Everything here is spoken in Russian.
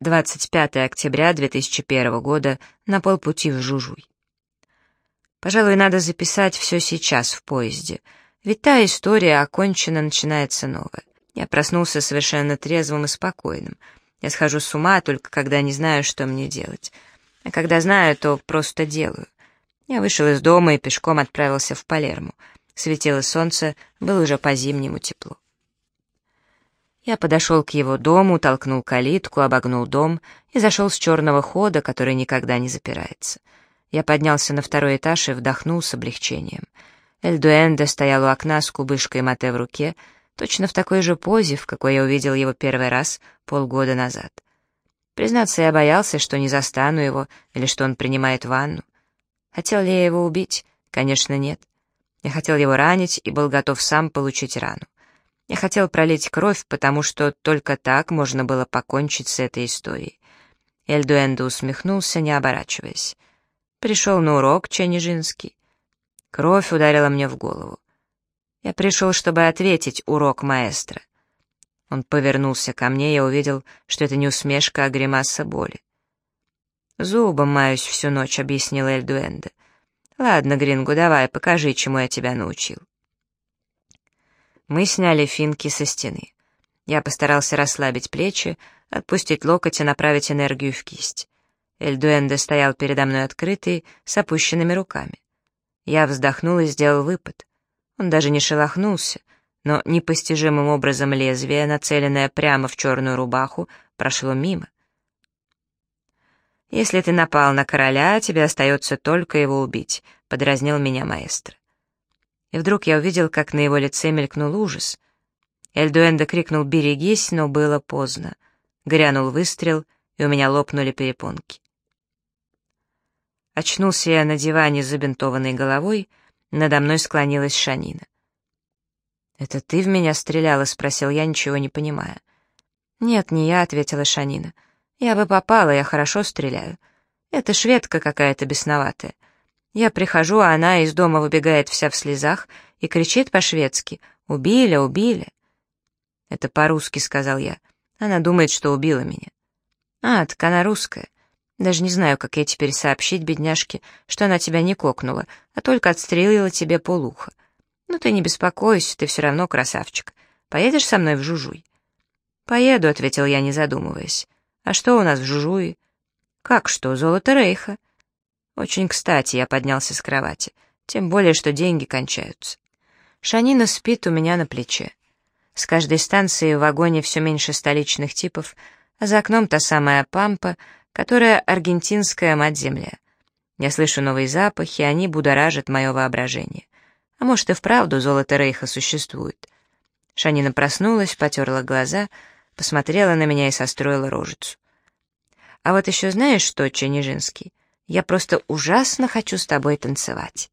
25 октября 2001 года, на полпути в Жужуй. Пожалуй, надо записать все сейчас в поезде, ведь та история окончена, начинается новая. Я проснулся совершенно трезвым и спокойным. Я схожу с ума только когда не знаю, что мне делать. А когда знаю, то просто делаю. Я вышел из дома и пешком отправился в Палермо. Светило солнце, было уже по-зимнему тепло. Я подошел к его дому, толкнул калитку, обогнул дом и зашел с черного хода, который никогда не запирается. Я поднялся на второй этаж и вдохнул с облегчением. Эльдуэнде стоял у окна с кубышкой мате в руке, точно в такой же позе, в какой я увидел его первый раз полгода назад. Признаться, я боялся, что не застану его или что он принимает ванну. Хотел ли я его убить? Конечно, нет. Я хотел его ранить и был готов сам получить рану. Я хотел пролить кровь, потому что только так можно было покончить с этой историей. Эльдуэнда усмехнулся, не оборачиваясь. Пришел на урок Ченежинский. Кровь ударила мне в голову. Я пришел, чтобы ответить урок маэстро. Он повернулся ко мне, я увидел, что это не усмешка, а гримаса боли. «Зубом маюсь всю ночь», — объяснил Эльдуэнда. «Ладно, Грингу, давай, покажи, чему я тебя научил». Мы сняли финки со стены. Я постарался расслабить плечи, отпустить локоть и направить энергию в кисть. Эльдуэнде стоял передо мной открытый, с опущенными руками. Я вздохнул и сделал выпад. Он даже не шелохнулся, но непостижимым образом лезвие, нацеленное прямо в черную рубаху, прошло мимо. «Если ты напал на короля, тебе остается только его убить», — подразнил меня маэстро и вдруг я увидел, как на его лице мелькнул ужас. Эльдуэнда крикнул «Берегись!», но было поздно. Грянул выстрел, и у меня лопнули перепонки. Очнулся я на диване с забинтованной головой, надо мной склонилась Шанина. «Это ты в меня стреляла?» — спросил я, ничего не понимая. «Нет, не я», — ответила Шанина. «Я бы попала, я хорошо стреляю. Это шведка какая-то бесноватая. Я прихожу, а она из дома выбегает вся в слезах и кричит по-шведски «Убили, убили!» «Это по-русски», — сказал я. Она думает, что убила меня. «А, так она русская. Даже не знаю, как ей теперь сообщить, бедняжке, что она тебя не кокнула, а только отстрелила тебе полуха. Ну ты не беспокойся, ты все равно красавчик. Поедешь со мной в Жужуй?» «Поеду», — ответил я, не задумываясь. «А что у нас в Жужуе?» «Как что, золото Рейха?» Очень кстати, я поднялся с кровати. Тем более, что деньги кончаются. Шанина спит у меня на плече. С каждой станции в вагоне все меньше столичных типов, а за окном та самая пампа, которая аргентинская мать-земля. Я слышу новые запахи, они будоражат мое воображение. А может и вправду золото Рейха существует. Шанина проснулась, потерла глаза, посмотрела на меня и состроила рожицу. «А вот еще знаешь что, Ченежинский?» Я просто ужасно хочу с тобой танцевать.